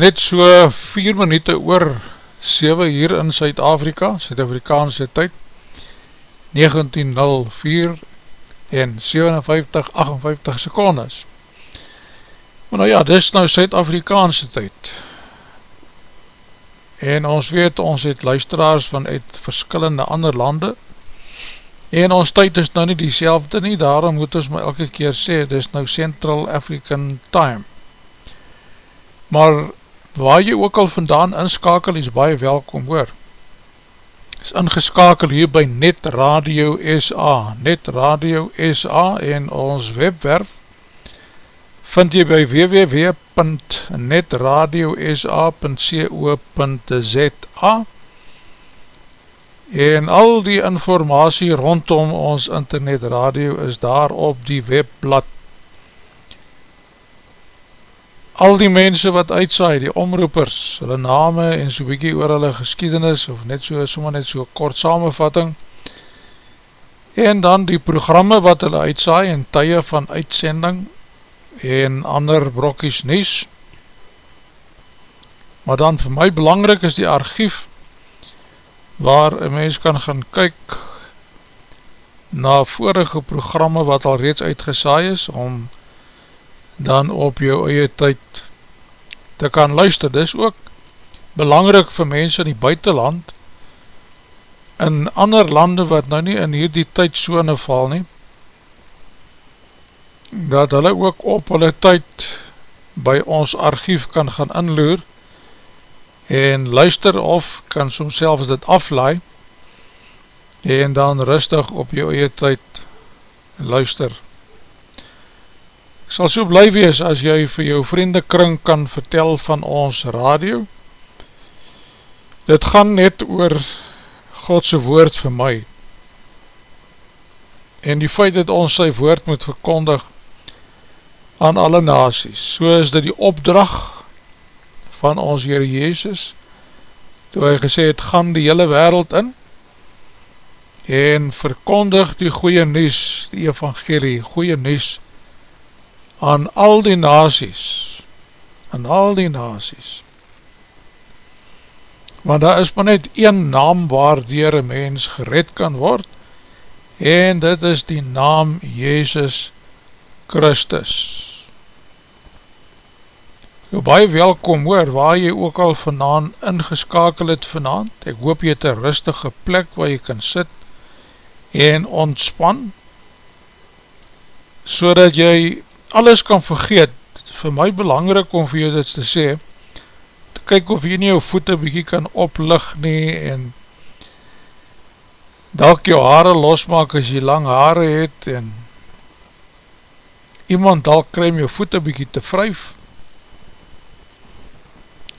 net so 4 minuut oor 7 hier in Suid-Afrika, Suid-Afrikaanse tyd, 19.04 en 57-58 secondes. Maar nou ja, dis nou Suid-Afrikaanse tyd. En ons weet, ons het luisteraars vanuit verskillende ander lande, en ons tyd is nou nie die selfde nie, daarom moet ons my elke keer sê, dis nou Central African Time maar waar jy ook al vandaan inskakel, is baie welkom hoor. Is ingeskakel hier by Net Radio SA, Net Radio SA en ons webwerf vind jy by www.netradiosa.co.za en al die informatie rondom ons internet radio is daar op die webblad al die mense wat uitsaai, die omroepers, hulle name en so bykie oor hulle geskiedenis, of net so, soma net so kort samenvatting, en dan die programme wat hulle uitsaai, en tye van uitsending, en ander brokkies nies, maar dan vir my belangrijk is die archief, waar een mens kan gaan kyk, na vorige programme wat al reeds uitgesaai is, om dan op jou eie tyd te kan luister. Dit is ook belangrijk vir mense in die buitenland, in ander lande wat nou nie in hierdie tydsone val nie, dat hulle ook op hulle tyd by ons archief kan gaan inloer en luister of kan soms selfs dit aflaai en dan rustig op jou eie tyd luister Ek sal so bly wees as jy vir jou vriendekring kan vertel van ons radio. Dit gaan net oor Godse woord vir my. En die feit dat ons sy woord moet verkondig aan alle nasies. So is dit die opdracht van ons Heer Jezus, toe hy gesê het, gaan die hele wereld in, en verkondig die goeie nies, die evangelie, goeie nies, aan al die nazies, aan al die nazies. Want daar is maar net een naam waar dier een mens gered kan word, en dit is die naam Jezus Christus. Jou baie welkom hoor, waar jy ook al vanaan ingeskakel het vanaan, ek hoop jy het een rustige plek waar jy kan sit en ontspan, so dat jy alles kan vergeet, vir my belangrik om vir jou dit te sê, te kyk of jy nie jou voete bykie kan oplig nie, en dalk jou haare losmaak as jy lang haare het, en iemand dalk krym jou voete bykie te vryf,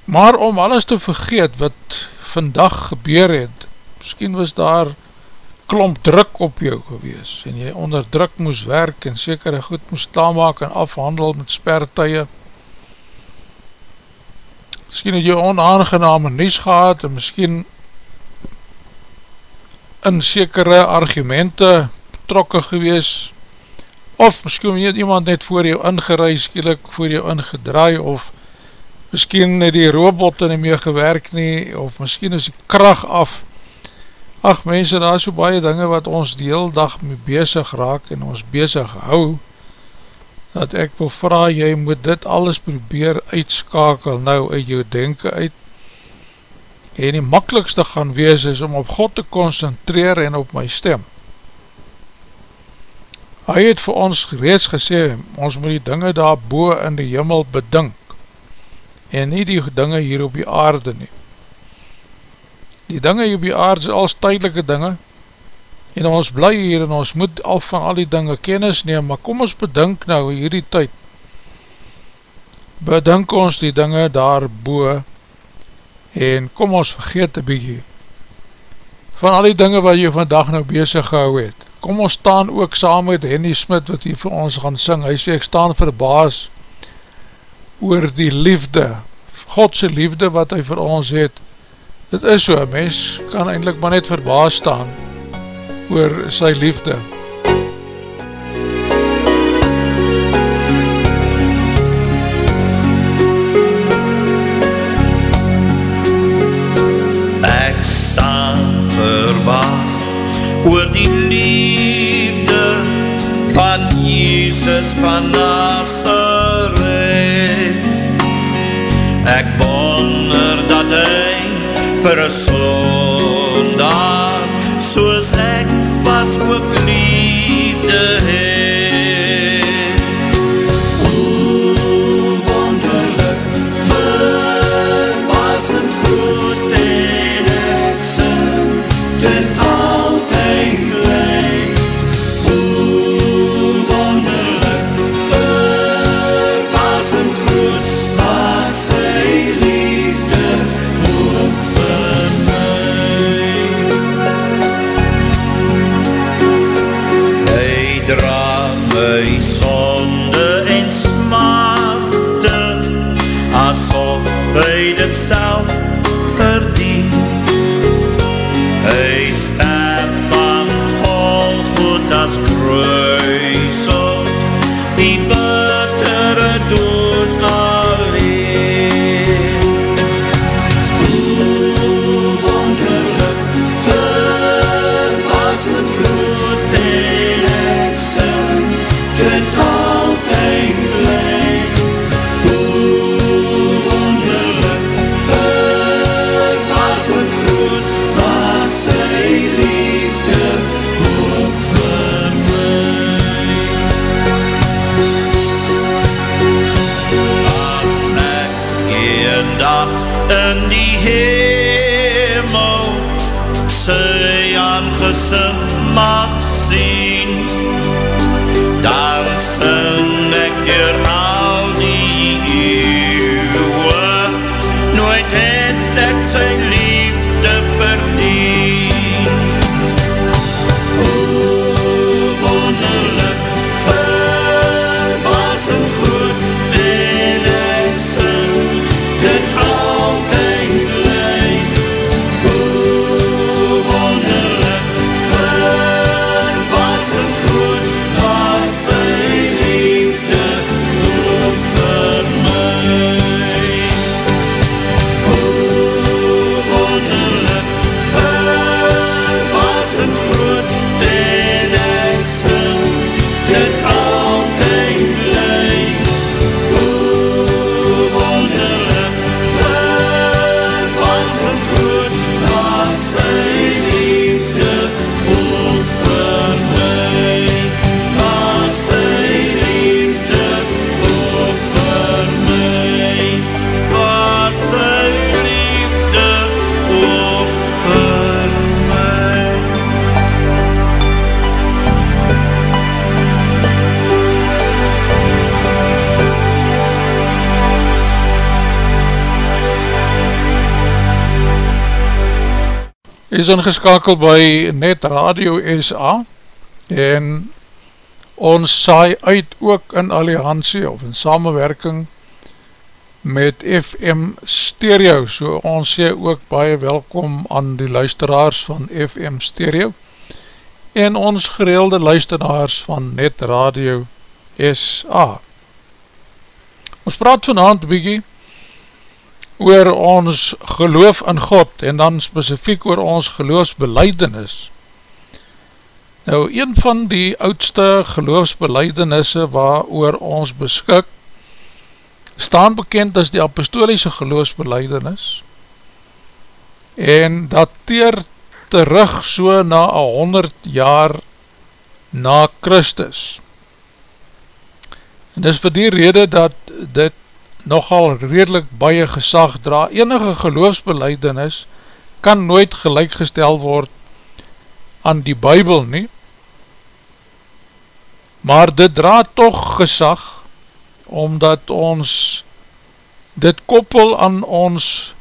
maar om alles te vergeet wat vandag gebeur het, miskien was daar klomp druk op jou gewees en jy onder druk moes werk en sekere goed moes taamaak en afhandel met spertuie miskien het jy onaangename nies gehad en miskien in sekere argumente betrokke gewees. Of miskien het iemand net voor jou ingerui skielik voor jou ingedraai of miskien het die robot nie meer gewerk nie of miskien is die kracht af Ach mense, daar is so baie dinge wat ons die heel dag mee bezig raak en ons bezig hou, dat ek wil vraag, jy moet dit alles probeer uitskakel nou uit jou denken uit, en die makkelijkste gaan wees is om op God te concentreer en op my stem. Hy het vir ons reeds gesê, ons moet die dinge daar boe in die jimmel bedink, en nie die dinge hier op die aarde nie die dinge hier op die aard is als tydelike dinge. En ons bly hier en ons moet al van al die dinge kennis neem, maar kom ons bedink nou hierdie tyd. Bedink ons die dinge daar boe en kom ons vergeet een bykie van al die dinge wat jy vandag nou bezig gehou het. Kom ons staan ook saam met Henny Smit wat hier vir ons gaan sing, hy sê ek staan verbaas oor die liefde Godse liefde wat hy vir ons het Dit is so, mens kan eindelijk maar net verbaas staan oor sy liefde. Ek staan verbaas oor die liefde van Jesus van Nazareth. Ek hy vir een sondaar, soos ek was ook liefde het. sonde en smaakte, asof hy dit self verdien. Hy staan is ingeskakel by Net Radio SA en ons saai uit ook in alliantie of in samenwerking met FM Stereo, so ons sê ook baie welkom aan die luisteraars van FM Stereo en ons gereelde luisteraars van Net Radio SA. Ons praat vanavond bykie oor ons geloof in God en dan specifiek oor ons geloofsbeleidenis. Nou, een van die oudste geloofsbeleidenisse waar oor ons beskik, staan bekend as die apostoliese geloofsbeleidenis en dateer terug so na a honderd jaar na Christus. En dis vir die rede dat dit nogal redelijk baie gesag dra. Enige geloofsbeleidenis kan nooit gelijkgestel word aan die bybel nie, maar dit dra toch gesag, omdat ons dit koppel aan ons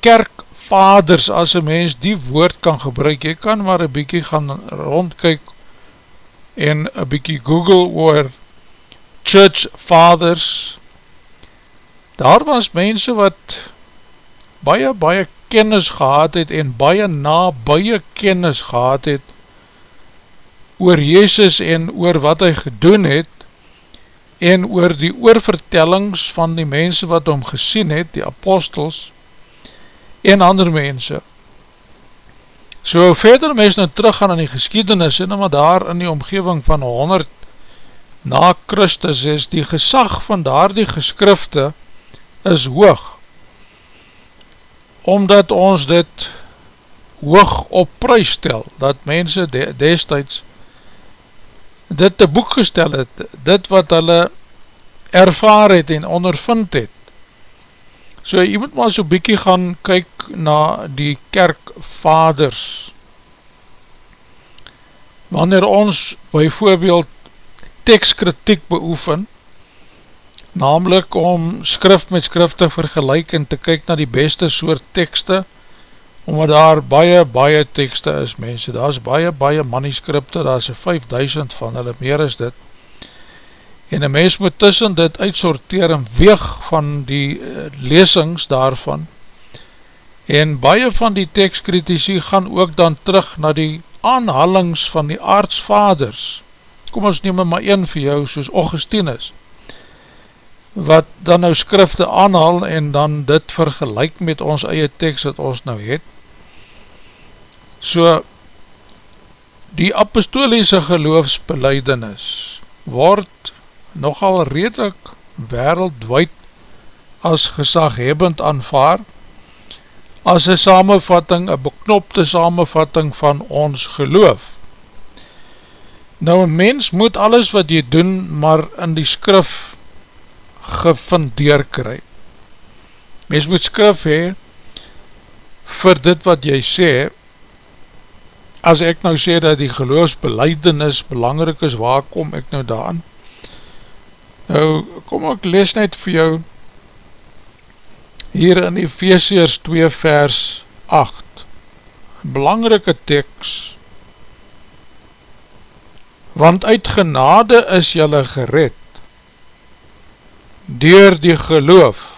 kerkvaders, as een mens die woord kan gebruik, jy kan maar een bykie gaan rondkyk en een bykie google oor church fathers daar was mense wat baie baie kennis gehad het en baie na baie kennis gehad het oor Jezus en oor wat hy gedoen het en oor die oorvertellings van die mense wat hom gesien het, die apostels en ander mense. So verder mense nou terug gaan in die geschiedenis en maar daar in die omgeving van 100 na Christus is die gesag van daar die geskrifte is hoog omdat ons dit hoog op prijs stel dat mense de, destijds dit te boek gestel het dit wat hulle ervaar het en ondervind het. So jy moet maar so bykie gaan kyk na die kerkvaders. Wanneer ons byvoorbeeld tekstkritiek beoefen, namelijk om skrif met skrif te vergelijk en te kyk na die beste soort tekste, omdat daar baie, baie tekste is, mense, daar is baie, baie manuscripte, daar is 5000 van hulle, meer is dit, en een mens moet tussen dit uitsorteer en weeg van die uh, lesings daarvan. En baie van die tekstkritisie gaan ook dan terug na die aanhalings van die aardsvaders kom ons neem maar een vir jou soos Augustinus wat dan nou skrifte aanhaal en dan dit vergelijk met ons eie tekst wat ons nou het so die apostoliese geloofsbeleidenis word nogal redelijk wereldwijd as gesaghebend aanvaar as een samenvatting, een beknopte samenvatting van ons geloof. Nou een mens moet alles wat jy doen maar in die skrif gefundeer kry. Mens moet skrif hee vir dit wat jy sê, as ek nou sê dat die geloofsbeleidenis belangrijk is, waar kom ek nou daan? Nou, kom ek lees net vir jou hier in Ephesians 2 vers 8 belangrike tekst want uit genade is jylle gered door die geloof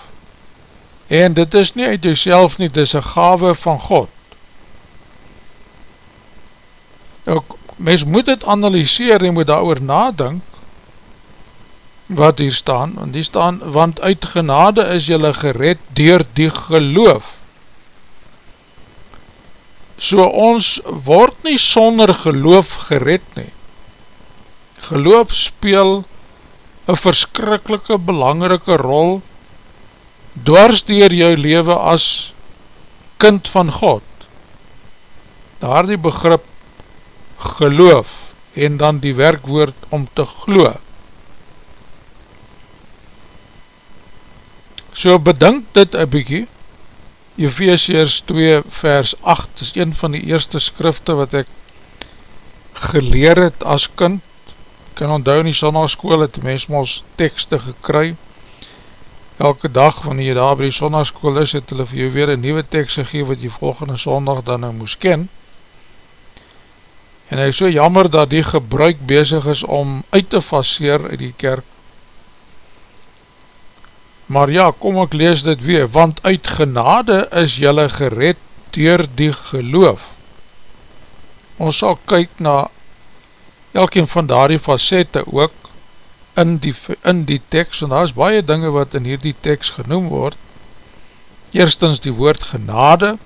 en dit is nie uit jouself nie, dit is een gave van God nou, mens moet het analyseer en moet daar oor nadink wat hier staan, want hier staan, want uit genade is jylle gered door die geloof. So ons word nie sonder geloof gered nie. Geloof speel een verskrikkelike belangrike rol dwars dier jou leven as kind van God. Daar die begrip geloof en dan die werkwoord om te geloof. So bedink dit een bykie, Ephesians 2 vers 8 is een van die eerste skrifte wat ek geleer het as kind, kan onthou in die sonnagskool het die mens ons tekste gekry, elke dag wanneer jy daar by die sonnagskool is, het hulle vir jou weer een nieuwe tekst gegeen wat jy volgende sondag dan nou moes ken, en hy is so jammer dat die gebruik bezig is om uit te faseer uit die kerk, Maar ja, kom ek lees dit weer, want uit genade is jylle gered door die geloof. Ons sal kyk na elkeen van daardie facette ook in die, in die tekst, en daar is baie dinge wat in hierdie tekst genoem word. Eerstens die woord genade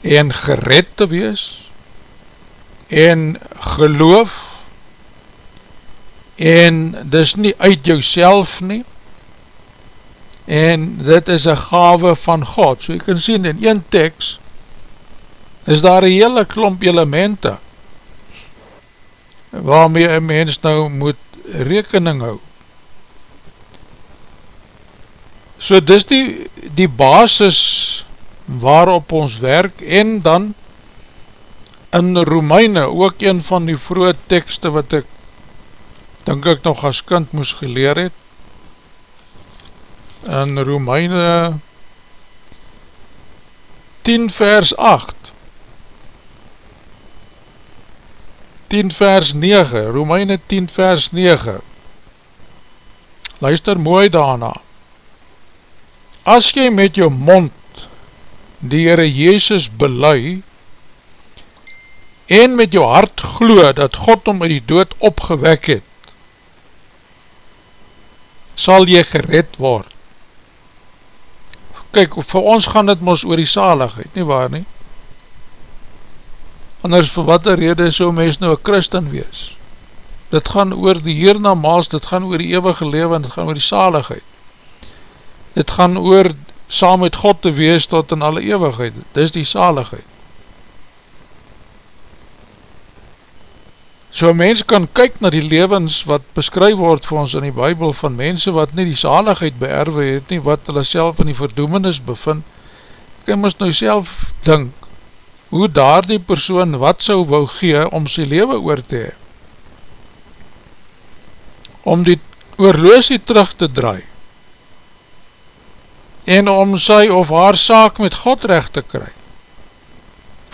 en gered te wees en geloof en dis nie uit jouself nie en dit is een gave van God so jy kan sien in een tekst is daar een hele klomp elemente waarmee een mens nou moet rekening hou. So dis die die basis waarop ons werk en dan in Romeine ook een van die vroege tekste wat ek denk ek nog as kind moes geleer het, in Romeine 10 vers 8, 10 vers 9, Romeine 10 vers 9, luister mooi daarna, as jy met jou mond die Heere Jezus belui, en met jou hart glo dat God om die dood opgewek het, sal jy gered word. Kijk, vir ons gaan dit mos oor die saligheid, nie waar nie? Anders vir wat er rede so mens nou een christen wees. Dit gaan oor die hiernamaals, dit gaan oor die eeuwige leven, dit gaan oor die saligheid. Dit gaan oor saam met God te wees tot in alle eeuwigheid, dit is die saligheid. So mens kan kyk na die levens wat beskryf word vir ons in die bybel van mense wat nie die zaligheid beerwe het nie, wat hulle self in die verdoemenis bevind, kan ons nou self dink, hoe daar die persoon wat sou wou gee om sy leven oor te hee. Om die oorloosie terug te draai, en om sy of haar saak met God recht te kry,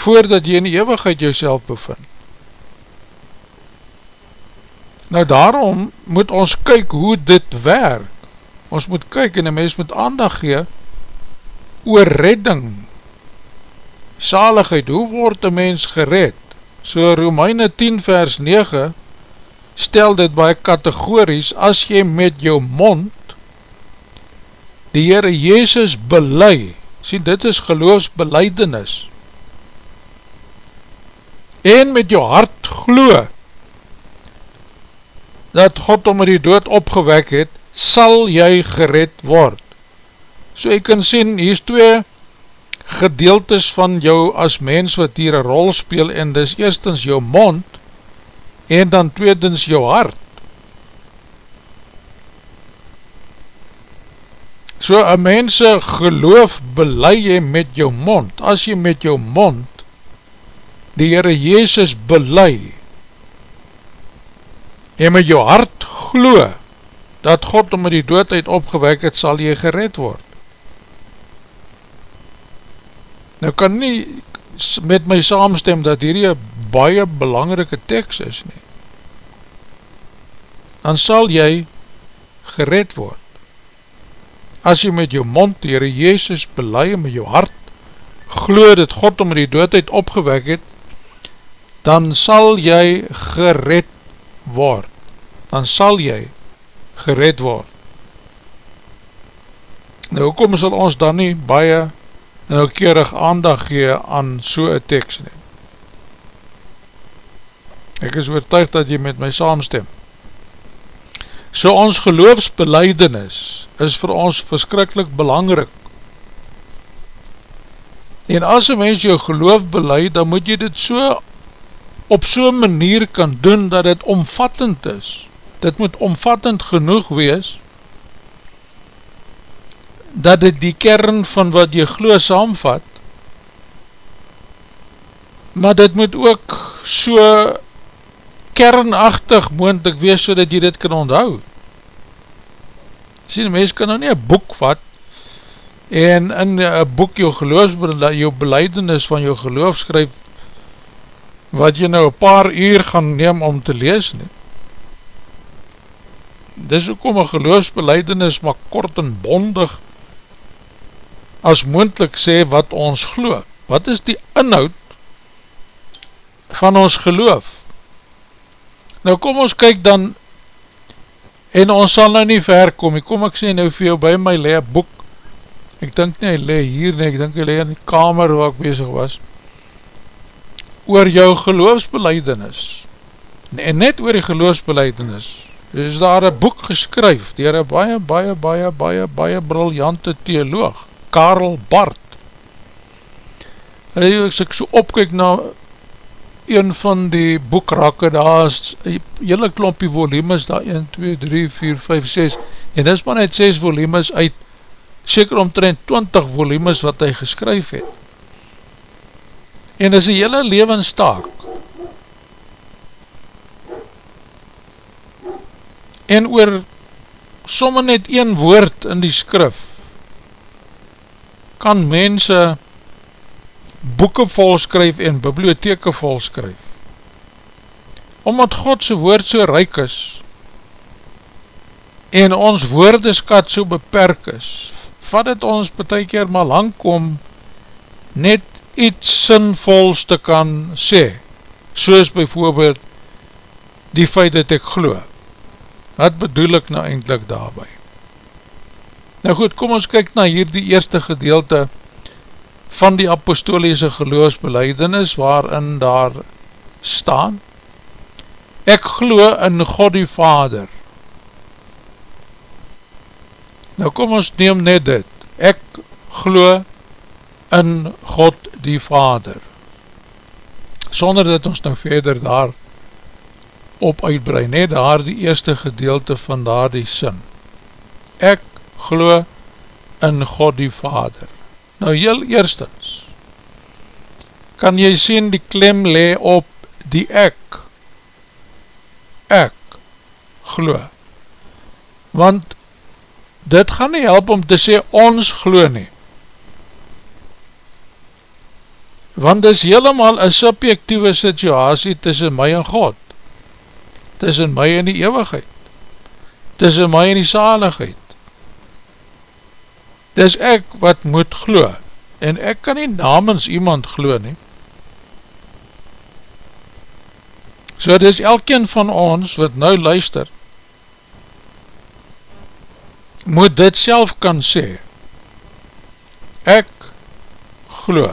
voordat jy in die eeuwigheid jouself bevind. Nou daarom moet ons kyk hoe dit werk. Ons moet kyk en die mens moet aandag gee oor redding, saligheid, hoe word die mens gered? So Romeine 10 vers 9 stel dit baie kategories, as jy met jou mond die Heere Jezus belei, sien dit is geloofsbeleidenis, en met jou hart glo, dat God om die dood opgewek het, sal jy gered word. So ek kan sien, hier is twee gedeeltes van jou as mens wat hier een rol speel, en dis eerstens jou mond, en dan tweedens jou hart. So een mense geloof belei jy met jou mond, as jy met jou mond die Heere Jezus belei en met jou hart glo dat God om die doodheid opgewek het, sal jy gered word. Nou kan nie met my saamstem dat hierdie een baie belangrike tekst is nie. Dan sal jy gered word. As jy met jou mond die Heere Jezus belei en met jou hart glo dat God om die doodheid opgewek het, dan sal jy gered word. Dan sal jy gered word. Nou, hoekom sal ons dan nie baie noukeurig aandag gee aan so'n tekst nie? Ek is oortuig dat jy met my saamstem. So ons geloofsbeleidenis is vir ons verskrikkelijk belangrik. En as een mens jou geloof beleid, dan moet jy dit so op so'n manier kan doen dat het omvattend is. Dit moet omvattend genoeg wees dat dit die kern van wat jy glo saamvat maar dit moet ook so kernachtig moendlik wees so dat jy dit kan onthou. Sien, mens kan nou nie een boek vat en in een boek jou geloof, jou beleidenis van jou geloof skryf wat jy nou een paar uur gaan neem om te lees nie. Dis ook om een geloofsbeleidenis maar kort en bondig as moendlik sê wat ons geloof. Wat is die inhoud van ons geloof? Nou kom ons kyk dan en ons sal nou nie ver kom, kom ek sê nou vir jou by my le boek, ek dink nie hy le hier nie, ek dink hy le in die kamer waar ek bezig was, oor jou geloofsbeleidenis en net oor die geloofsbeleidenis is daar een boek geskryf dier een baie, baie, baie, baie, baie briljante theoloog Karel Bart en as ek so opkyk na een van die boekrakke daar is hele klompie volumes daar 1, 2, 3, 4, 5, 6 en dis maar net 6 volumes uit seker omtrent 20 volumes wat hy geskryf het en is een hele levenstaak. En oor somme net een woord in die skrif, kan mense boeken volskryf en bibliotheke volskryf. Omdat Godse woord so ryk is, en ons woordeskat so beperk is, vat het ons betek keer maar lang kom, net iets sinvols te kan sê, soos bijvoorbeeld die feit dat ek glo. Wat bedoel ek nou eindelijk daarby? Nou goed, kom ons kyk na hier die eerste gedeelte van die apostoliese geloofsbeleidenis waarin daar staan. Ek glo in God die Vader. Nou kom ons neem net dit. Ek glo in God die Vader. Sonder dat ons nou verder daar op uitbrei, net daar die eerste gedeelte van daar die sin. Ek glo in God die Vader. Nou heel eerstens, kan jy sien die klem le op die ek. Ek glo. Want dit gaan nie help om te sê ons glo nie. want dis helemaal een subjectieve situasie tussen my en God. tussen my en die eeuwigheid, tussen my en die saligheid. Dis ek wat moet glo, en ek kan nie namens iemand glo nie. So dis elkeen van ons wat nou luister, moet dit self kan sê, ek glo.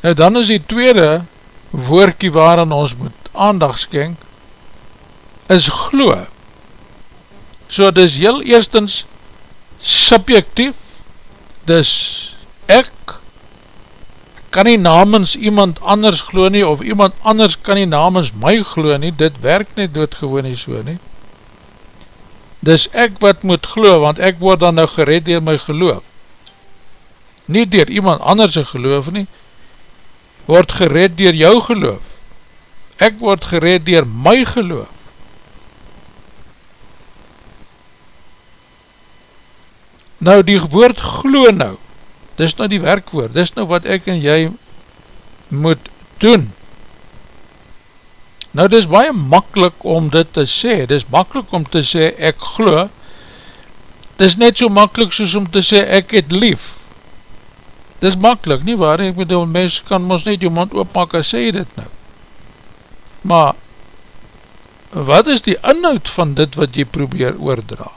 Nou dan is die tweede woordkie waarin ons moet aandag skenk, is glo. So dis heel eerstens subjectief, dis ek kan nie namens iemand anders glo nie, of iemand anders kan nie namens my glo nie, dit werk net doodgewoon nie so nie. Dis ek wat moet glo, want ek word dan nou gered dier my geloof. Nie dier iemand anders geloof nie, word gered dier jou geloof. Ek word gered dier my geloof. Nou die woord glo nou, dis nou die werkwoord, dis nou wat ek en jy moet doen. Nou dis baie makkelijk om dit te sê, dis makkelijk om te sê ek glo, dis net so makkelijk soos om te sê ek het lief, dis makkelijk, nie waar, ek bedoel, mens kan ons net jou mond oopmak en sê dit nou. Maar, wat is die inhoud van dit wat jy probeer oordra?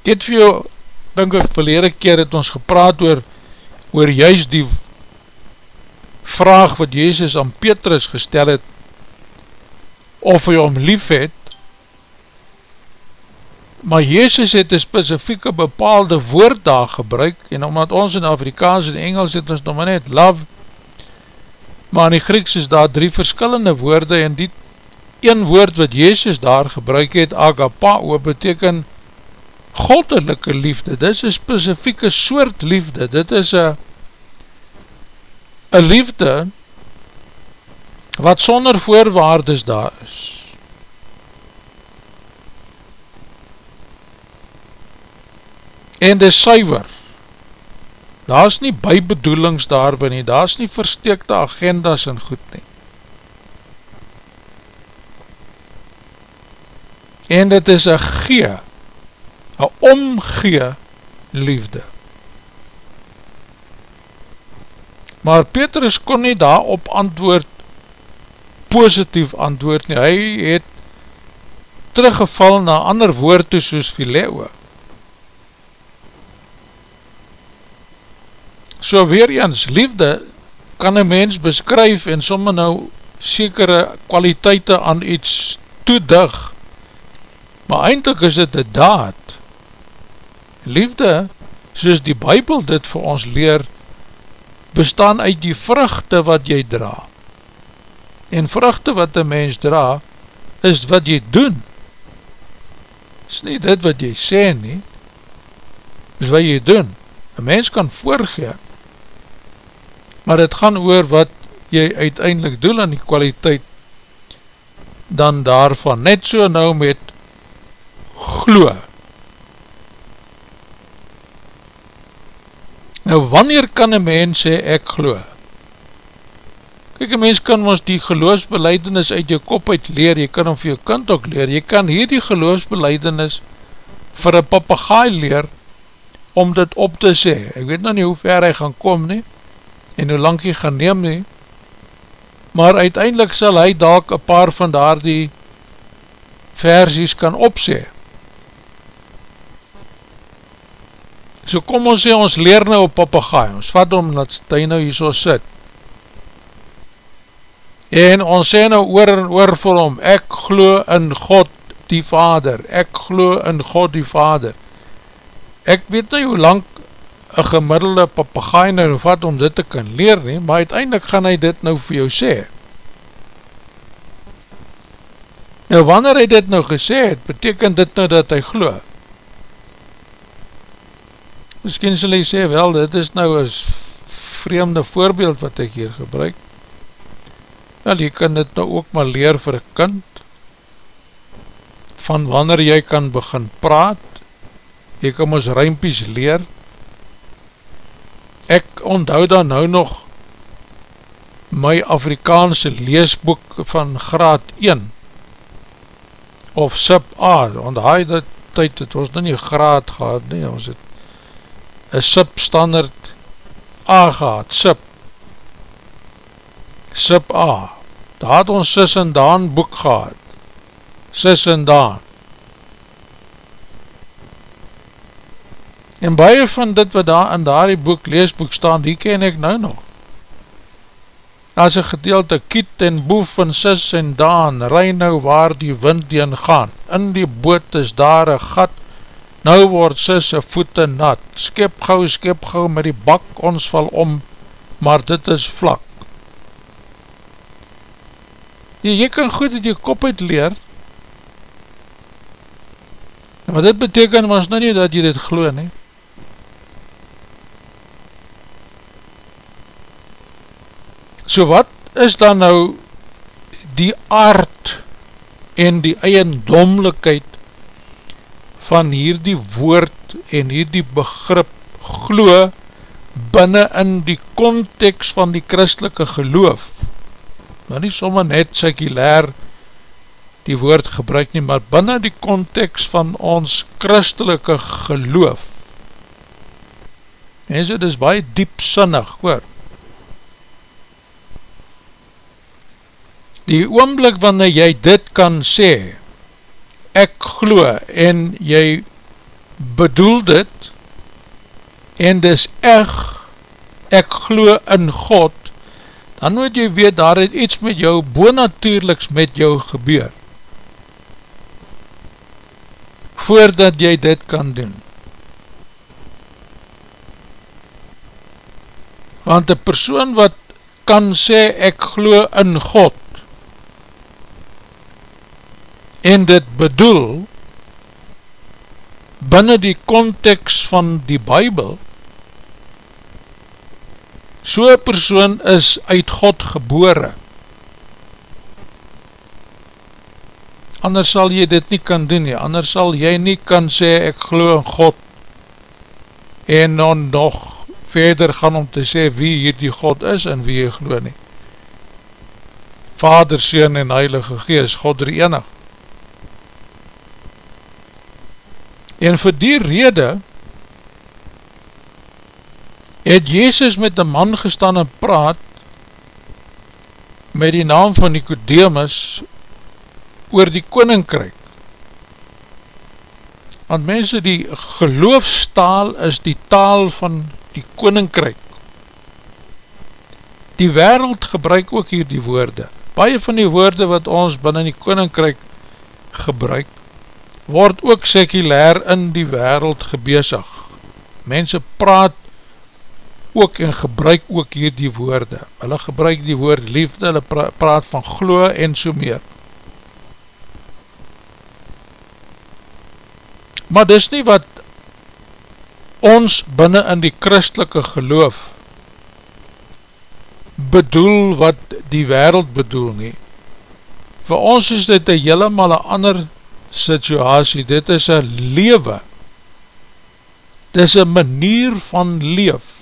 Ek het vir jou, denk ek, verlede keer het ons gepraat oor, oor juist die vraag wat Jezus aan Petrus gestel het, of hy om lief het, maar Jezus het een specifieke bepaalde woord daar gebruik, en omdat ons in Afrikaans en Engels het ons nog maar net love, maar in die Grieks is daar drie verskillende woorde, en die een woord wat Jezus daar gebruik het, agapao, beteken goddelike liefde, dit is een specifieke soort liefde, dit is een een liefde wat sonder voorwaardes daar is, en dis suiver. Daar is nie bybedoelings daarby nie, daar is nie versteekte agendas en goed nie. En dit is een gee, een omgee liefde. Maar Petrus kon nie daarop antwoord, positief antwoord nie, hy het teruggeval na ander woord toe soos Phileo. So weer eens, liefde kan een mens beskryf en somme nou sekere kwaliteite aan iets toedig, maar eindelijk is dit een daad. Liefde, soos die bybel dit vir ons leer, bestaan uit die vruchte wat jy dra. En vruchte wat een mens dra, is wat jy doen. Is nie dit wat jy sê nie, is wat jy doen. Een mens kan voorgeef, maar het gaan oor wat jy uiteindelik doel aan die kwaliteit dan daarvan, net so nou met glo. Nou wanneer kan een mens sê ek glo? Kijk, een mens kan ons die geloofsbeleidenis uit jou kop uit leer, jy kan hom vir jou kind ook leer, jy kan hier die geloofsbeleidenis vir een papagaai leer, om dit op te sê. Ek weet nou nie hoe ver hy gaan kom nie, en hoe lang jy gaan neem nie, maar uiteindelik sal hy dalk een paar van daar die versies kan opsê. So kom ons sê, ons leer nou op papagaai, ons vat om dat hy nou hier so sit. En ons sê nou oor en oor vir hom, ek glo in God die Vader, ek glo in God die Vader. Ek weet nou hoe lang een gemiddelde papagaai nou vat om dit te kan leer nie, maar uiteindelik gaan hy dit nou vir jou sê. Nou wanneer hy dit nou gesê het, beteken dit nou dat hy glo. Misschien sal hy sê, wel dit is nou een vreemde voorbeeld wat ek hier gebruik. Wel, jy kan dit nou ook maar leer vir een kind, van wanneer jy kan begin praat, jy kan ons ruimpies leer, ek onthou dan nou nog my Afrikaanse leesboek van graad 1 of sub A, want hy dat tyd het ons nou nie graad gehad nie, ons het een sub standaard A gehad, sub. Sub A. Daar het ons sis en daan boek gehad. Sis en daan. En baie van dit wat daar in daar die boek leesboek staan, die ken ek nou nog. As een gedeelte kiet en boef van sis en daan, rij nou waar die wind dien gaan, in die boot is daar een gat, nou word sis een voete nat, skip gauw, skip gauw, met die bak ons val om, maar dit is vlak. Jy, jy kan goed uit jy kop uit leer, maar dit beteken ons nou nie dat jy dit glo nie, So wat is dan nou die aard en die eiendomlikheid van hierdie woord en hierdie begrip glo binnen in die context van die christelike geloof. Maar nie sommer net sekulær die woord gebruik nie, maar binnen die context van ons christelike geloof. En so, dit is baie diepsinnig, hoor. Die oomblik wanneer jy dit kan sê, ek glo en jy bedoel dit, en dis eg, ek glo in God, dan moet jy weet, daar het iets met jou, boonatuurliks met jou gebeur, voordat jy dit kan doen. Want die persoon wat kan sê, ek glo in God, en dit bedoel binnen die context van die bybel so'n persoon is uit God gebore. Anders sal jy dit nie kan doen nie, anders sal jy nie kan sê ek glo in God. En dan nog verder gaan om te sê wie hier die God is en wie jy glo nie. Vader, Seen en Heilige Gees, God er enig En vir die rede het Jezus met die man gestaan en praat met die naam van Nicodemus oor die koninkryk. Want mense, die geloofstaal is die taal van die koninkryk. Die wereld gebruik ook hier die woorde. Baie van die woorde wat ons binnen die koninkryk gebruik, word ook sekulær in die wereld gebezig. Mense praat ook en gebruik ook hier die woorde. Hulle gebruik die woord liefde, hulle pra praat van glo en so meer. Maar dis nie wat ons binnen in die christelike geloof bedoel wat die wereld bedoel nie. Voor ons is dit een helemaal een ander situasie, dit is een lewe, dit is een manier van leef.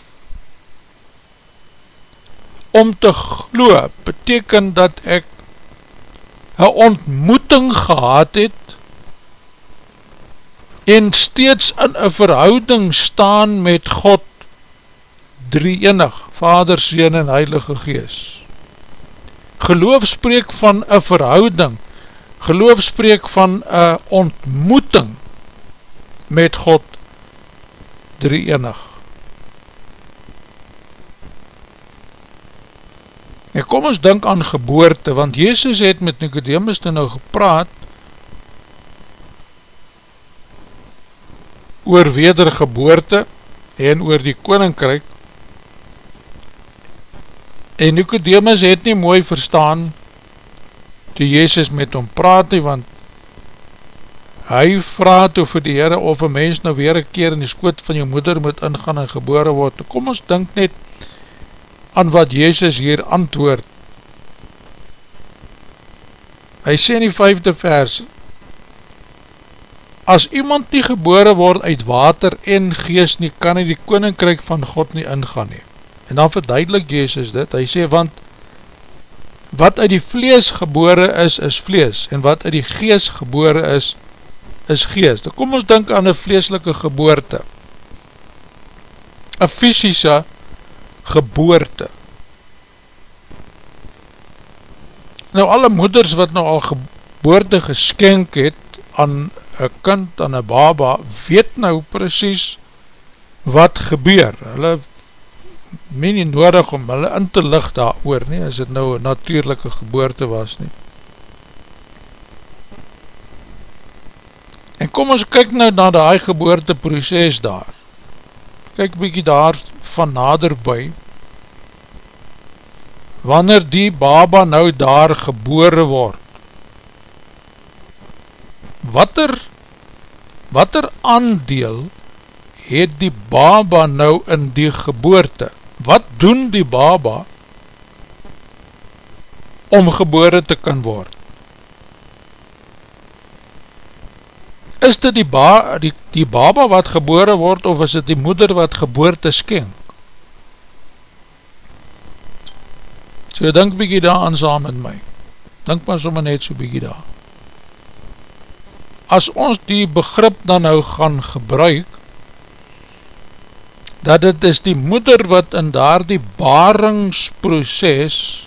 Om te glo, beteken dat ek een ontmoeting gehad het, en steeds in een verhouding staan met God, drie enig, Vader, Seen en Heilige Gees. Geloof spreek van een verhouding, geloof spreek van een ontmoeting met God drie enig. En kom ons denk aan geboorte, want Jezus het met Nicodemus nou gepraat oor wedergeboorte en oor die koninkryk en Nicodemus het nie mooi verstaan toe Jezus met hom praat nie, want hy vraag toe vir die Heere of een mens nou weer een keer in die skoot van jou moeder moet ingaan en gebore word. Kom ons denk net aan wat Jezus hier antwoord. Hy sê in die vijfde vers, as iemand nie gebore word uit water en gees nie, kan hy die koninkryk van God nie ingaan nie. En dan verduidelik Jezus dit, hy sê, want wat uit die vlees gebore is, is vlees, en wat uit die gees gebore is, is gees. Dan kom ons denk aan een vleeslike geboorte, een fysische geboorte. Nou alle moeders wat nou al geboorte geskenk het, aan een kind, aan een baba, weet nou precies wat gebeur. Hulle meen nie nodig om hulle in te licht daar oor nie, as het nou een natuurlijke geboorte was nie. En kom ons kyk nou na die geboorte proces daar. Kyk bykie daar van naderby. Wanneer die baba nou daar gebore word, wat er wat er aandeel het die baba nou in die geboorte? Wat doen die baba om gebore te kan word? Is dit die, ba die, die baba wat gebore word of is dit die moeder wat geboorte skenk? So denk bykie daar aan saam met my. Denk maar sommer net so bykie daar as ons die begrip dan nou gaan gebruik, dat het is die moeder wat in daar die baringsproces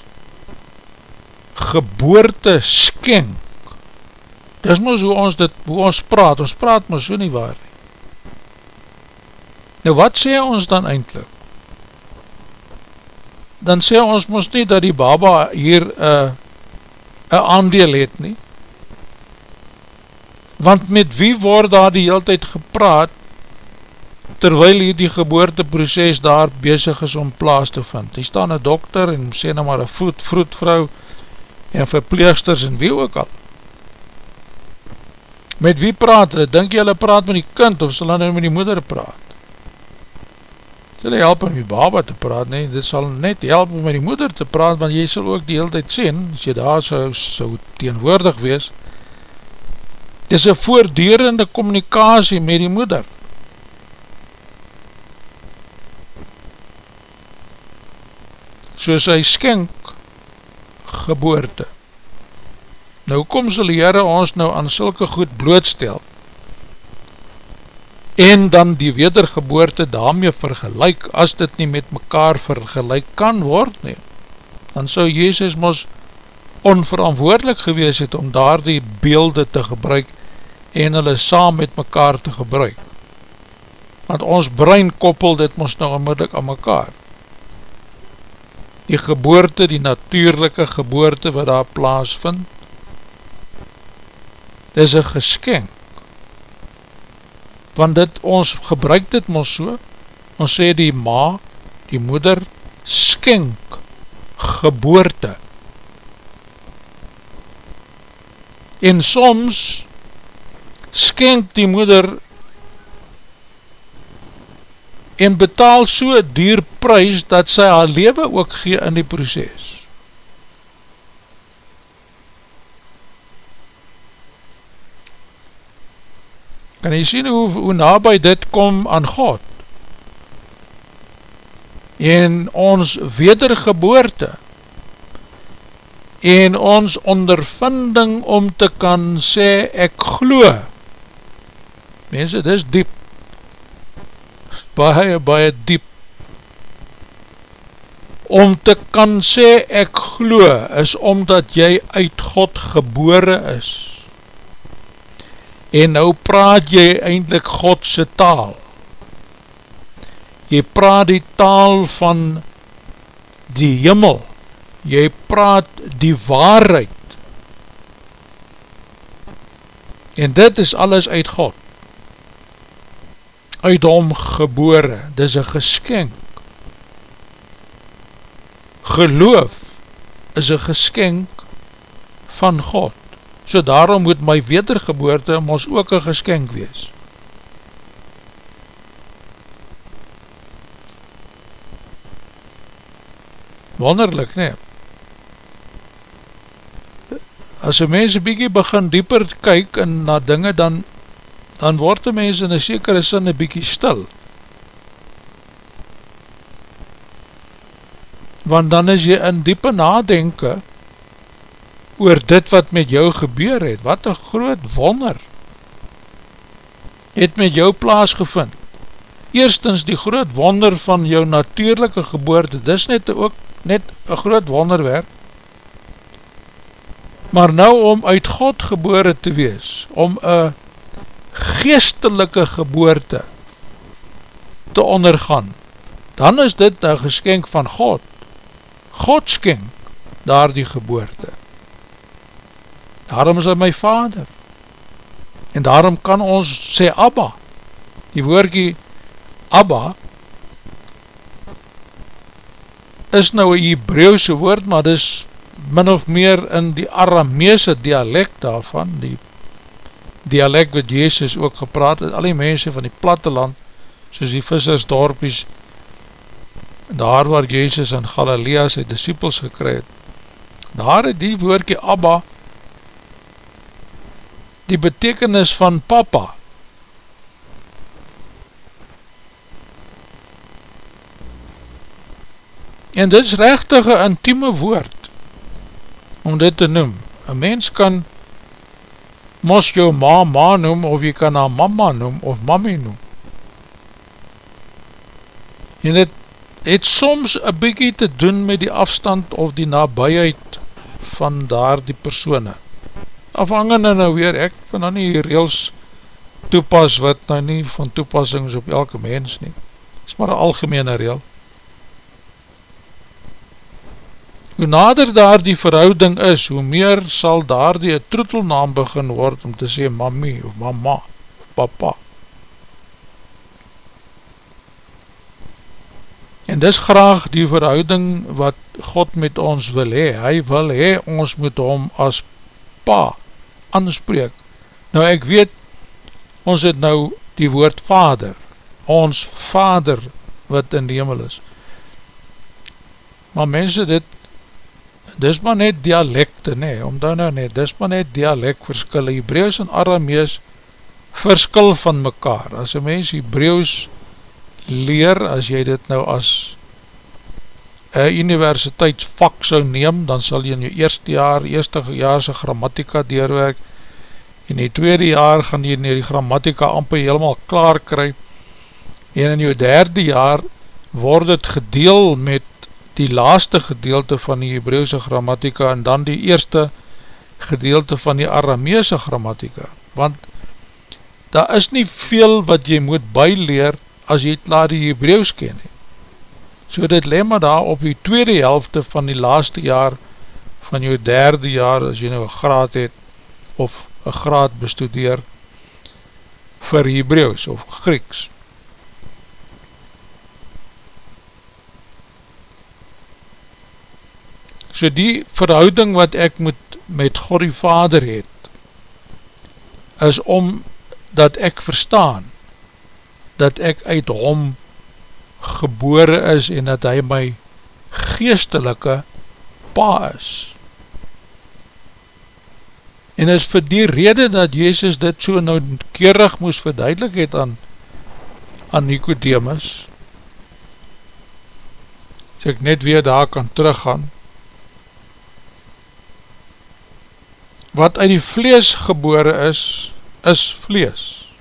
geboorte skenk, dis mys hoe ons dit, hoe ons praat, ons praat maar so nie waar. Nou wat sê ons dan eindelijk? Dan sê ons mys nie dat die baba hier een uh, aandeel het nie, want met wie word daar die hele tijd gepraat, terwyl hier die geboorteproces daar bezig is om plaas te vind. Hier staan een dokter en sê nou maar een vroed, vroedvrou en verpleegsters en wie ook al. Met wie praat hulle? Denk jy hulle praat met die kind of sal hulle met die moeder praat? Dit sal help om die baba te praat, nee, dit sal net help om met die moeder te praat, want jy sal ook die hele tijd sien, as jy daar so, so teenwoordig wees, Dit is een voordurende communicatie met die moeder. Soos hy skenk geboorte. Nou kom sal die Heere ons nou aan sulke goed blootstel en dan die wedergeboorte daarmee vergelijk as dit nie met mekaar vergelijk kan word nie. Dan sou Jezus ons onverantwoordelik gewees het om daar die beelde te gebruik en hulle saam met mekaar te gebruik. Want ons brein koppel dit ons nou onmiddellik aan mekaar. Die geboorte, die natuurlijke geboorte wat daar plaas vind, dit is een geskenk. Want dit, ons gebruik dit ons so, ons sê die ma, die moeder, skenk geboorte. En soms, skenk die moeder en betaal so duur prijs dat sy haar leven ook gee in die proces. Kan jy sien hoe, hoe nabij dit kom aan God? En ons wedergeboorte en ons ondervinding om te kan sê ek gloe mense, dit is diep, baie, baie diep, om te kan sê ek glo, is omdat jy uit God gebore is, en nou praat jy eindelijk Godse taal, jy praat die taal van die jimmel, jy praat die waarheid, en dit is alles uit God, uit hom gebore, dis een geskenk. Geloof is een geskenk van God, so daarom moet my wedergeboorte ons ook een geskenk wees. Wonderlik, nee. As een mens een bykie begin dieper kyk en na dinge, dan dan word die mens in een sekere sin een bykie stil. Want dan is jy in diepe nadenke oor dit wat met jou gebeur het. Wat een groot wonder het met jou plaas gevind. Eerstens die groot wonder van jou natuurlijke geboorte, dis net ook net een groot wonderwerk, maar nou om uit God gebore te wees, om een geestelike geboorte te ondergaan, dan is dit een geskenk van God. God skenk daar die geboorte. Daarom is hy my vader. En daarom kan ons sê Abba. Die woordkie Abba is nou een Hebreeuwse woord, maar dis min of meer in die Arameese dialect daarvan, die dialect wat Jezus ook gepraat het, al die mense van die platteland, soos die vissersdorpies, daar waar Jezus in Galilea sy disciples gekry het, daar het die woordkie Abba, die betekenis van papa, en dit is rechtig een intieme woord, om dit te noem. Een mens kan mos jou ma ma noem, of jy kan haar mama noem, of mami noem. En het het soms een bykie te doen met die afstand of die nabijheid van daar die persoene. Afhangende nou weer, ek van dan nie reels toepas wat nou nie van toepassings op elke mens nie. Het is maar een algemene reel. Hoe nader daar die verhouding is, hoe meer sal daar die troetelnaam begin word om te sê mami of mama of papa. En dis graag die verhouding wat God met ons wil hee. Hy wil hee, ons moet hom as pa anspreek. Nou ek weet, ons het nou die woord vader, ons vader wat in die hemel is. Maar mense dit dis maar net dialekte nie, omdat nou net, dis maar net dialekt verskil, Hebreus en Aramees verskil van mekaar, as een mens Hebreus leer, as jy dit nou as een universiteitsvak sou neem, dan sal jy in jou eerste jaar, eerste jaarse grammatika deurwerk, en die tweede jaar gaan jy die grammatika amper helemaal klaar kry, en in jou derde jaar word het gedeel met die laaste gedeelte van die Hebreeuwse grammatika en dan die eerste gedeelte van die Arameese grammatika, want daar is nie veel wat jy moet byleer as jy klaar die Hebreeuws ken nie. So dit leem maar daar op die tweede helfte van die laaste jaar van jou derde jaar as jy nou een graad het of een graad bestudeer vir Hebreeuws of Grieks. So die verhouding wat ek moet met God die Vader het, is om dat ek verstaan, dat ek uit hom gebore is en dat hy my geestelike pa is. En is vir die rede dat Jezus dit so nou keerig moes verduidelik het aan, aan Nicodemus, as ek net weer daar kan teruggaan, wat uit die vlees gebore is, is vlees.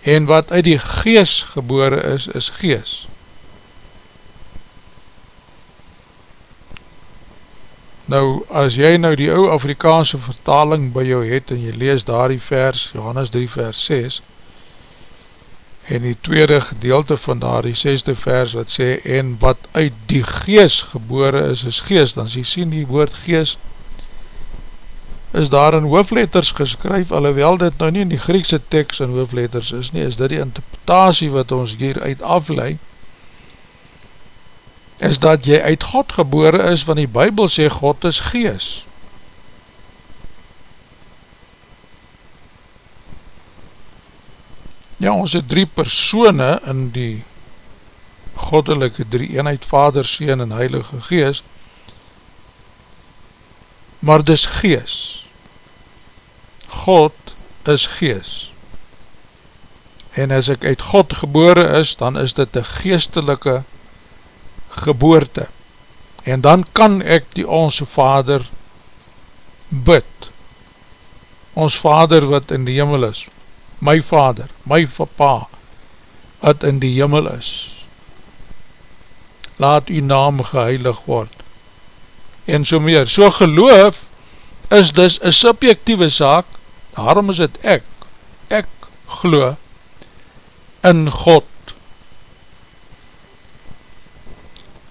En wat uit die gees gebore is, is gees. Nou, as jy nou die ou Afrikaanse vertaling by jou het, en jy lees daar die vers, Johannes 3 vers 6, en die tweede gedeelte van daar die zesde vers wat sê, en wat uit die gees gebore is, is gees, dan sê sien die woord gees, is daar in hoofletters geskryf, alhoewel dit nou nie in die Griekse tekst in hoofletters is nie, is dit die interpretatie wat ons hier uit afleid, is dat jy uit God gebore is, want die Bijbel sê God is gees. Ja, ons het drie persone in die goddelike drie eenheid, Vader, Seen en Heilige Gees, maar dis gees. God is gees. en as ek uit God gebore is, dan is dit een geestelike geboorte, en dan kan ek die onze vader bid, ons vader wat in die jimmel is, my vader, my pa, wat in die jimmel is, laat u naam geheilig word, en so meer, so geloof, is dus een subjectieve saak, daarom is het ek, ek glo in God,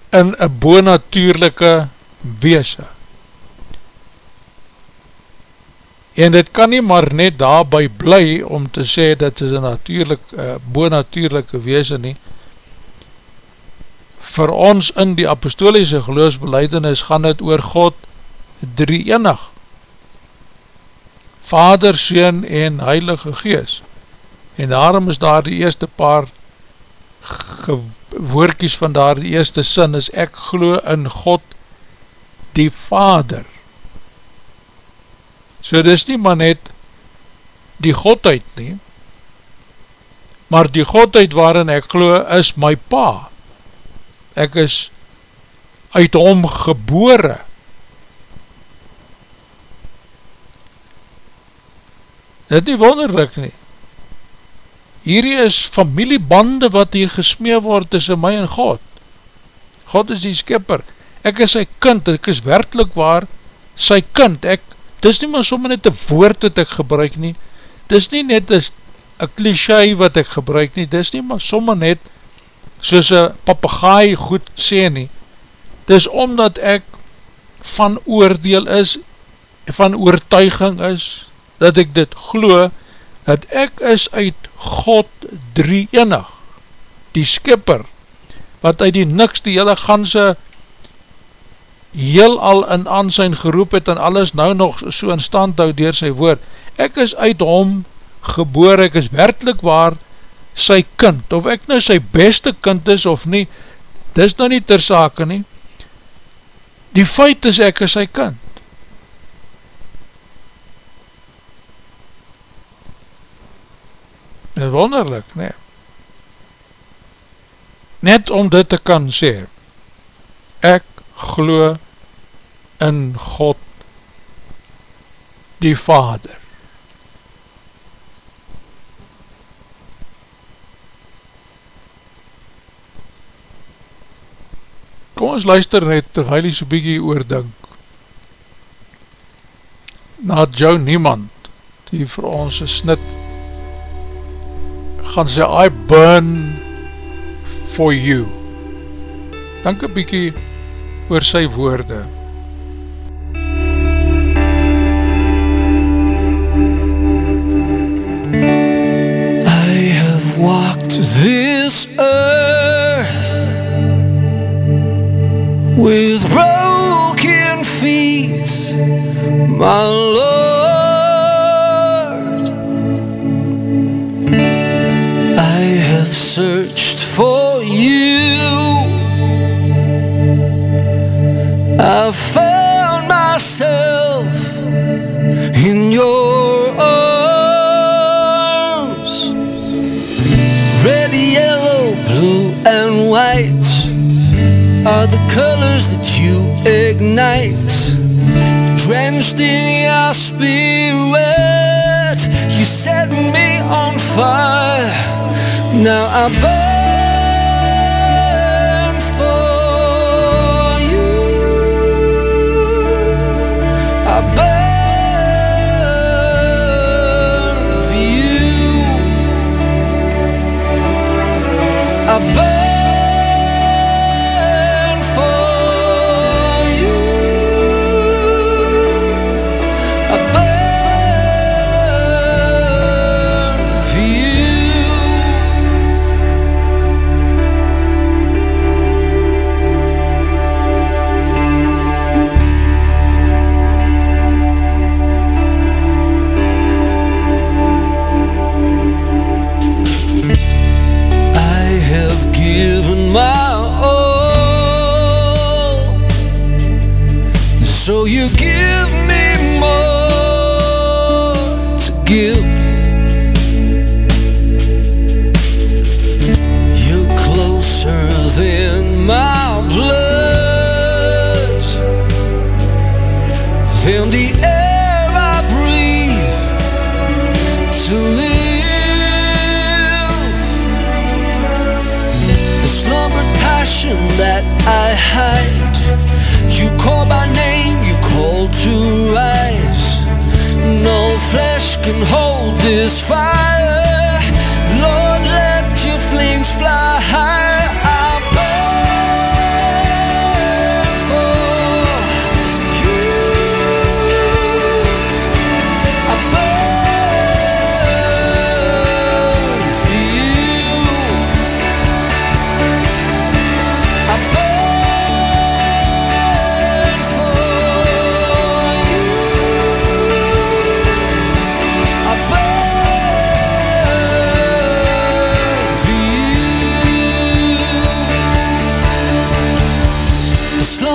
in een boonatuurlijke weese, en dit kan nie maar net daarby bly om te sê dat is een natuurlijk, uh, boonatuurlijke weese nie, vir ons in die apostoliese geloofsbeleidings gaan het oor God drie enig, Vader, Seen en Heilige Gees. En daarom is daar die eerste paar woordkies van daar die eerste sin is ek glo in God die Vader. So dis nie maar net die Godheid nie, maar die Godheid waarin ek glo is my pa. Ek is uit hom gebore. Dit nie wonderlik nie. Hierdie is familiebande wat hier gesmee word tussen my en God. God is die skipper. Ek is sy kind, ek is werkelijk waar sy kind. Ek, dis nie maar sommer net een woord wat ek gebruik nie. Dis nie net een cliché wat ek gebruik nie. Dis nie maar sommer net soos een papagaai goed sê nie. Dis omdat ek van oordeel is, van oortuiging is, dat ek dit glo, dat ek is uit God drie enig, die skipper, wat uit die niks die hele ganse heel al in aansijn geroep het en alles nou nog so in stand hou door sy woord. Ek is uit hom geboor, ek is werkelijk waar sy kind, of ek nou sy beste kind is of nie, dis nou nie ter sake nie. Die feit is ek is sy kind. Dit is wonderlik, nee. Net om dit te kan sê, ek glo in God die Vader. Kom ons luister net, terwijl hy so bykie oordink, na jou niemand, die vir ons een snit gaan sê, I burn for you. Dank een bykie oor sy woorde. I have walked this earth with broken feet, my Lord. I found myself in your arms. Red, yellow, blue, and white are the colors that you ignite. Drenched in your spirit, you set me on fire. Now I burn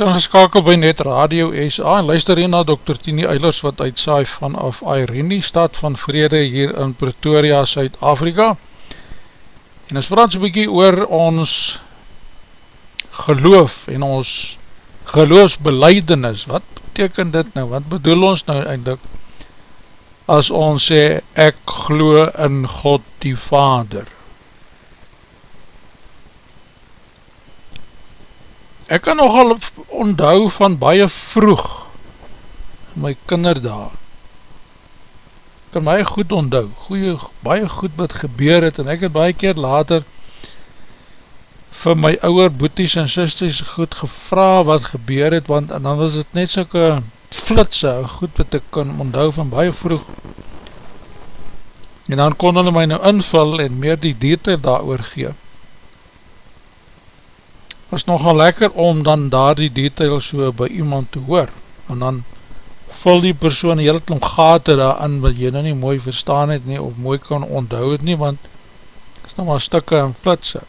Is ingeskakel by Net Radio SA en luister hier na Dr. Tini Eilers wat uitsaai vanaf Irene, stad van vrede hier in Pretoria, Suid-Afrika. En ons praat so'n bykie oor ons geloof en ons geloofsbeleidenis. Wat beteken dit nou? Wat bedoel ons nou eindelijk as ons sê ek glo in God die Vader? Ek kan nogal onthou van baie vroeg my kinderdaag. Ek kan baie goed onthou, goeie, baie goed wat gebeur het en ek het baie keer later vir my ouwer boeties en sisters goed gevra wat gebeur het, want en dan was het net soke flitse, goed wat ek kan onthou van baie vroeg. En dan kon hulle my nou invul en meer die detail daar oor gee was nogal lekker om dan daar die detail so by iemand te hoor, en dan vul die persoon heel klomp gaten daarin wat jy nou nie mooi verstaan het nie, of mooi kan onthou het nie, want is nou maar stikke en flitse.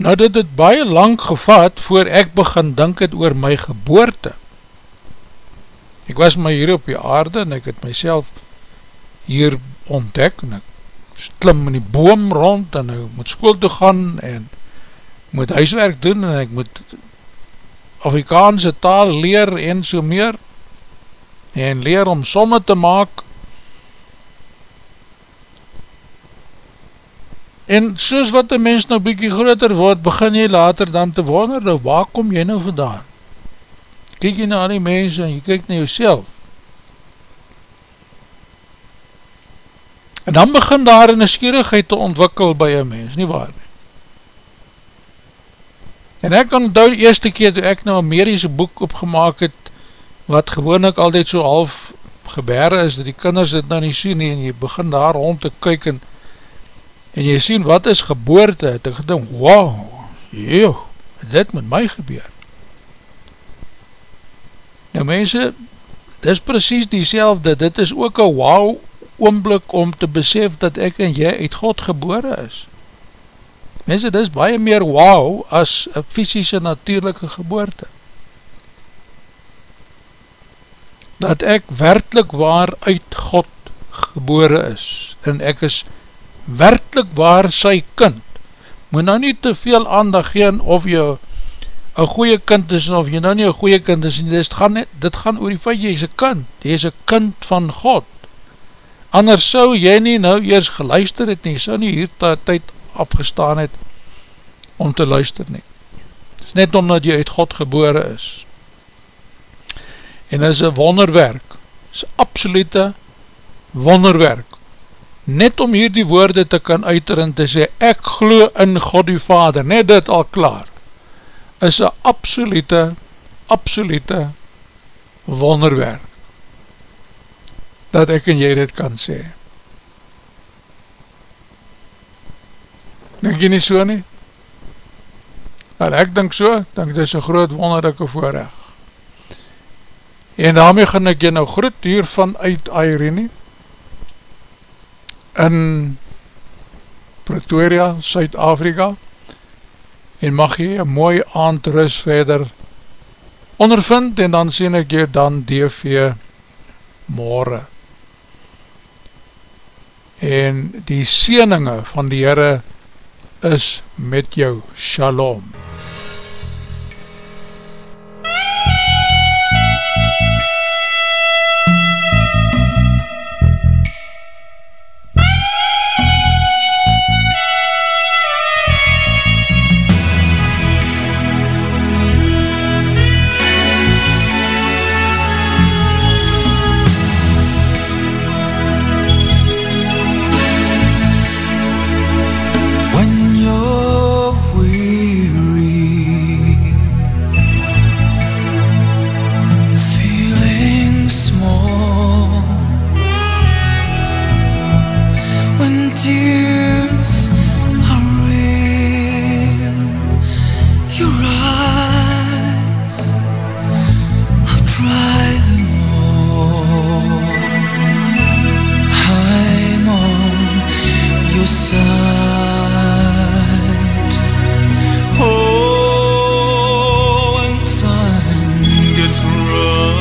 Nou dit het baie lang gevat voor ek begin dink het oor my geboorte. Ek was my hier op die aarde en ek het myself hier ontdek en ek klim in die boom rond en ek moet school toe gaan en moet huiswerk doen en ek moet Afrikaanse taal leer en so meer en leer om somme te maak. En soos wat die mens nou bykie groter word begin jy later dan te wonder nou waar kom jy nou vandaan? Kyk jy na die mense en jy kyk na jouself En dan begin daar een skierigheid te ontwikkel by een mens, nie waar nie. En ek kan die eerste keer toe ek nou een medische boek opgemaak het, wat gewoon ek altyd so half gebere is, dat die kinders dit nou nie sien nie, en jy begin daar rond te kyk, en, en jy sien wat is geboorte, het ek gedink, wow, joh, dit moet my gebeur. Nou mense, dit is precies die dit is ook een wow oomblik om te besef dat ek en jy uit God gebore is. Mense, dit is baie meer wow as een fysische natuurlijke geboorte. Dat ek werkelijk waar uit God gebore is en ek is werkelijk waar sy kind. Moet nou nie te veel aandag geen of jy een goeie kind is of jy nou nie een goeie kind is dit gaan, nie, dit gaan oor die feit jy is een kind, jy is een kind van God. Anders sou jy nie nou eers geluister het nie, sou nie hier tyd afgestaan het om te luister nie. Het is net omdat jy uit God gebore is. En dit is een wonderwerk, het is absolute wonderwerk. Net om hier die woorde te kan uiter en te sê, ek glo in God die Vader, net dit al klaar, is een absolute, absolute wonderwerk. Dat ek en jy dit kan sê. Denk jy nie so nie? En ek denk so, denk dit is een groot wonderlijke voorrecht. En daarmee gaan ek jy nou groet hier vanuit Airene in Pretoria, Suid-Afrika en mag jy een mooi aand rust verder ondervind en dan sien ek jy dan DV morgen en die sieninge van die Heere is met jou. Shalom.